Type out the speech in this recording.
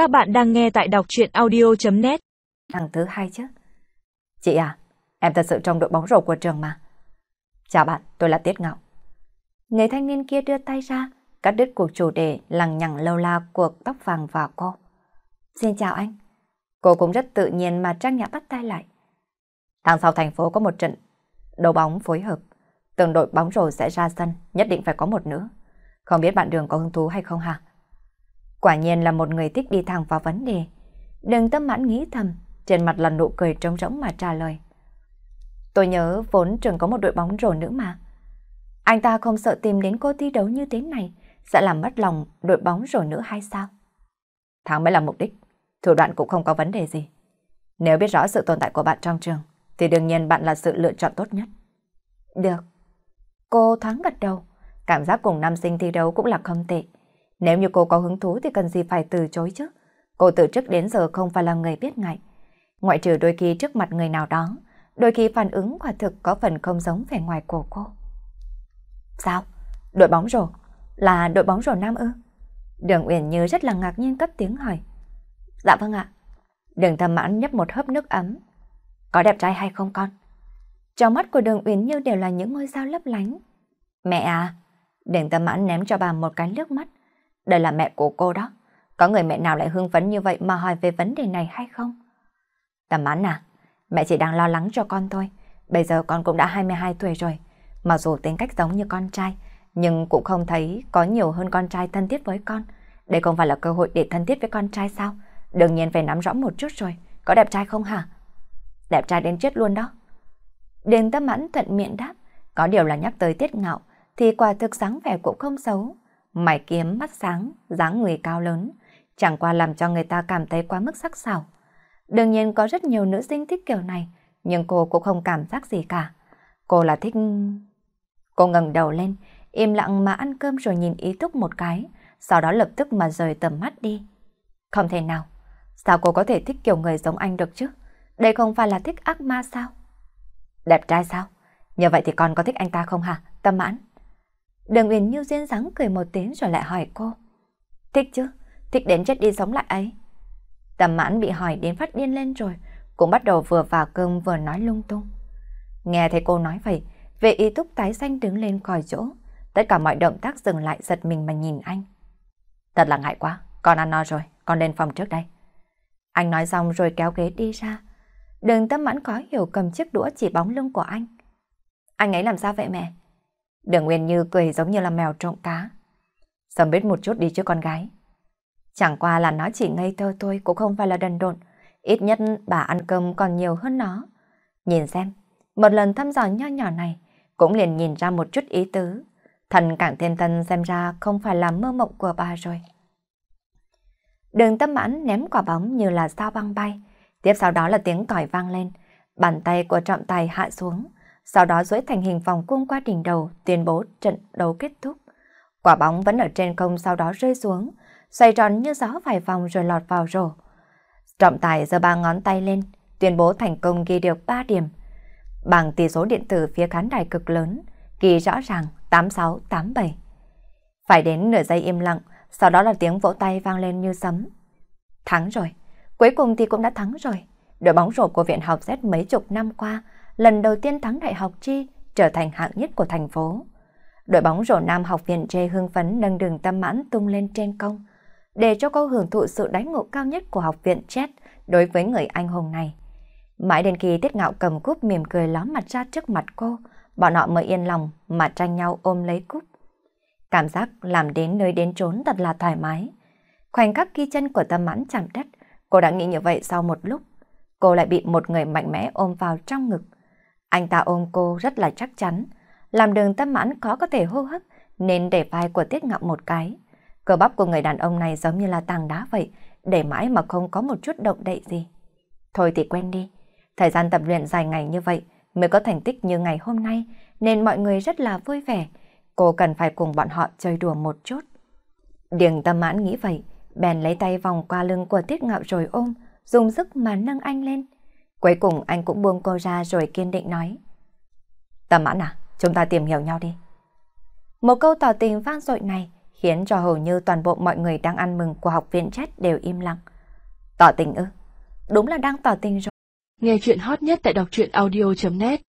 Các bạn đang nghe tại đọc chuyện audio.net Thằng thứ hai chứ. Chị à, em thật sự trong đội bóng rổ của trường mà. Chào bạn, tôi là Tiết Ngạo. Người thanh niên kia đưa tay ra, cắt đứt cuộc chủ đề lằng nhằng lâu la cuộc tóc vàng vào cô. Xin chào anh. Cô cũng rất tự nhiên mà trang nhã bắt tay lại. Tháng sau thành phố có một trận đấu bóng phối hợp. Từng đội bóng rổ sẽ ra sân, nhất định phải có một nữa. Không biết bạn đường có hứng thú hay không hả? Quả nhiên là một người thích đi thẳng vào vấn đề. Đừng tâm mãn nghĩ thầm, trên mặt là nụ cười trống rỗng mà trả lời. Tôi nhớ vốn trường có một đội bóng rổ nữ mà. Anh ta không sợ tìm đến cô thi đấu như thế này, sẽ làm mất lòng đội bóng rổ nữ hay sao? Thắng mới là mục đích, thủ đoạn cũng không có vấn đề gì. Nếu biết rõ sự tồn tại của bạn trong trường, thì đương nhiên bạn là sự lựa chọn tốt nhất. Được. Cô thắng gật đầu, cảm giác cùng nam sinh thi đấu cũng là không tệ. Nếu như cô có hứng thú thì cần gì phải từ chối chứ. Cô từ trước đến giờ không phải là người biết ngại. Ngoại trừ đôi khi trước mặt người nào đó, đôi khi phản ứng quả thực có phần không giống vẻ ngoài của cô. Sao? Đội bóng rổ? Là đội bóng rổ nam ư? Đường Uyển Như rất là ngạc nhiên cất tiếng hỏi. Dạ vâng ạ. Đường thầm mãn nhấp một hớp nước ấm. Có đẹp trai hay không con? Trong mắt của đường Uyển Như đều là những ngôi sao lấp lánh. Mẹ à! Đường Thầm mãn ném cho bà một cái nước mắt. Đây là mẹ của cô đó. Có người mẹ nào lại hưng phấn như vậy mà hỏi về vấn đề này hay không? Tầm án à, mẹ chỉ đang lo lắng cho con thôi. Bây giờ con cũng đã 22 tuổi rồi. Mặc dù tính cách giống như con trai, nhưng cũng không thấy có nhiều hơn con trai thân thiết với con. Đây không phải là cơ hội để thân thiết với con trai sao? Đương nhiên phải nắm rõ một chút rồi. Có đẹp trai không hả? Đẹp trai đến chết luôn đó. Đền tâm mãn thuận miệng đáp. Có điều là nhắc tới tiết ngạo, thì quả thực sáng vẻ cũng không xấu. Mày kiếm mắt sáng, dáng người cao lớn, chẳng qua làm cho người ta cảm thấy quá mức sắc sảo. Đương nhiên có rất nhiều nữ sinh thích kiểu này, nhưng cô cũng không cảm giác gì cả. Cô là thích... Cô ngẩng đầu lên, im lặng mà ăn cơm rồi nhìn ý túc một cái, sau đó lập tức mà rời tầm mắt đi. Không thể nào, sao cô có thể thích kiểu người giống anh được chứ? Đây không phải là thích ác ma sao? Đẹp trai sao? Như vậy thì con có thích anh ta không hả? Tâm mãn. Đường Uyển Như duyên dáng cười một tiếng rồi lại hỏi cô. Thích chứ, thích đến chết đi sống lại ấy. Tầm mãn bị hỏi đến phát điên lên rồi, cũng bắt đầu vừa vào cơm vừa nói lung tung. Nghe thấy cô nói vậy, vệ y túc tái xanh đứng lên khỏi chỗ. Tất cả mọi động tác dừng lại giật mình mà nhìn anh. Thật là ngại quá, con ăn no rồi, con lên phòng trước đây. Anh nói xong rồi kéo ghế đi ra. Đường tâm mãn có hiểu cầm chiếc đũa chỉ bóng lưng của anh. Anh ấy làm sao vậy mẹ? Đường Nguyên Như cười giống như là mèo trộm cá. Sớm biết một chút đi chứ con gái. Chẳng qua là nó chỉ ngây thơ thôi cũng không phải là đần độn. Ít nhất bà ăn cơm còn nhiều hơn nó. Nhìn xem, một lần thăm dò nho nhỏ này cũng liền nhìn ra một chút ý tứ. Thần càng thêm thân xem ra không phải là mơ mộng của bà rồi. Đường tâm mãn ném quả bóng như là sao băng bay. Tiếp sau đó là tiếng còi vang lên. Bàn tay của trọng tài hạ xuống sau đó duỗi thành hình vòng cung qua đỉnh đầu, tuyên bố trận đấu kết thúc. Quả bóng vẫn ở trên không sau đó rơi xuống, xoay tròn như gió vài vòng rồi lọt vào rổ. Trọng tài giơ ba ngón tay lên, tuyên bố thành công ghi được 3 điểm. Bằng tỷ số điện tử phía khán đài cực lớn, ghi rõ ràng 86-87. Phải đến nửa giây im lặng, sau đó là tiếng vỗ tay vang lên như sấm. Thắng rồi, cuối cùng thì cũng đã thắng rồi. Đội bóng rổ của viện học Z mấy chục năm qua lần đầu tiên thắng đại học chi trở thành hạng nhất của thành phố. Đội bóng rổ nam học viện Trê hưng phấn nâng đường tâm mãn tung lên trên công, để cho cô hưởng thụ sự đánh ngộ cao nhất của học viện Chet đối với người anh hùng này. Mãi đến khi Tiết Ngạo cầm cúp mỉm cười ló mặt ra trước mặt cô, bọn họ mới yên lòng mà tranh nhau ôm lấy cúp. Cảm giác làm đến nơi đến trốn thật là thoải mái. Khoảnh khắc khi chân của tâm mãn chạm đất, cô đã nghĩ như vậy sau một lúc. Cô lại bị một người mạnh mẽ ôm vào trong ngực. Anh ta ôm cô rất là chắc chắn, làm đường tâm mãn khó có thể hô hấp, nên để vai của Tiết Ngạo một cái. Cơ bắp của người đàn ông này giống như là tảng đá vậy, để mãi mà không có một chút động đậy gì. Thôi thì quen đi, thời gian tập luyện dài ngày như vậy mới có thành tích như ngày hôm nay, nên mọi người rất là vui vẻ. Cô cần phải cùng bọn họ chơi đùa một chút. Điền tâm mãn nghĩ vậy, bèn lấy tay vòng qua lưng của Tiết Ngạo rồi ôm, dùng sức mà nâng anh lên. Cuối cùng anh cũng buông cô ra rồi kiên định nói. Tâm mãn à, chúng ta tìm hiểu nhau đi. Một câu tỏ tình vang dội này khiến cho hầu như toàn bộ mọi người đang ăn mừng của học viện chết đều im lặng. Tỏ tình ư? Đúng là đang tỏ tình rồi. Nghe chuyện hot nhất tại đọc truyện audio.net